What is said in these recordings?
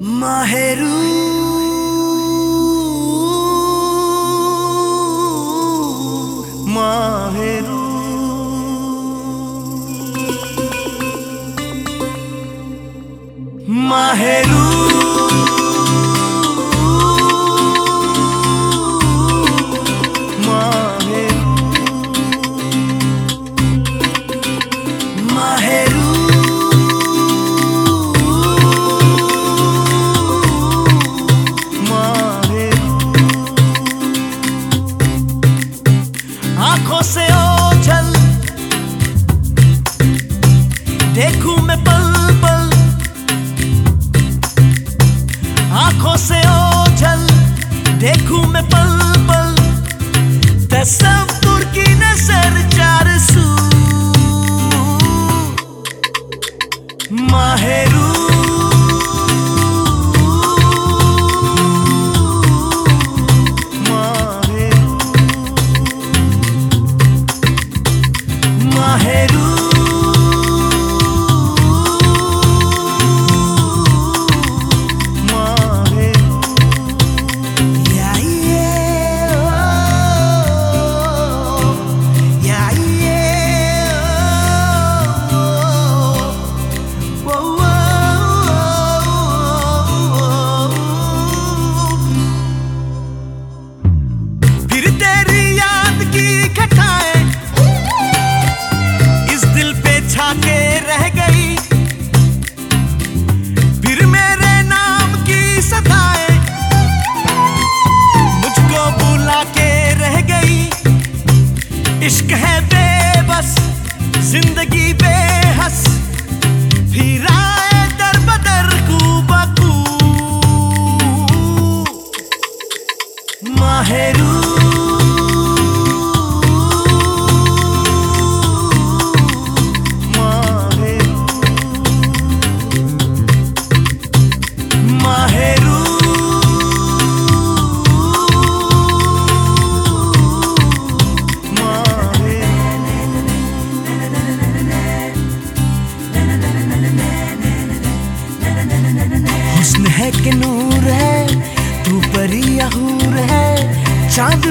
माहरू। माहरू। माहरू। आँखों से ओझल। देखूँ मैं पल पल आँखों से ओझल। देखू मैं पल पल तस्वुर की नज़र चार सू माहेरू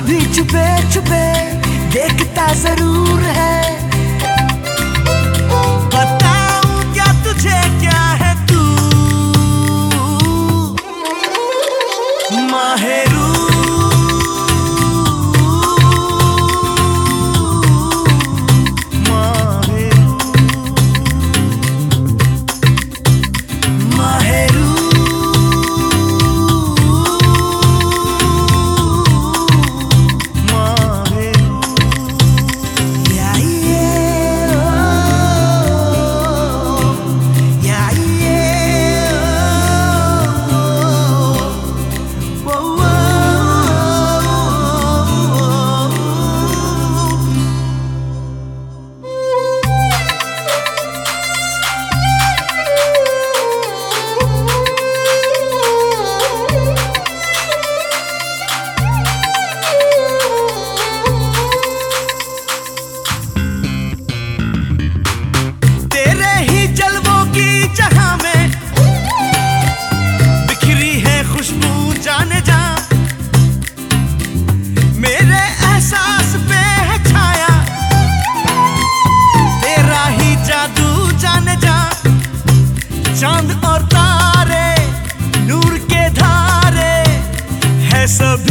भी छुपे छुपे देखता ज़रूर है। बताऊँ क्या तुझे क्या है तू? सब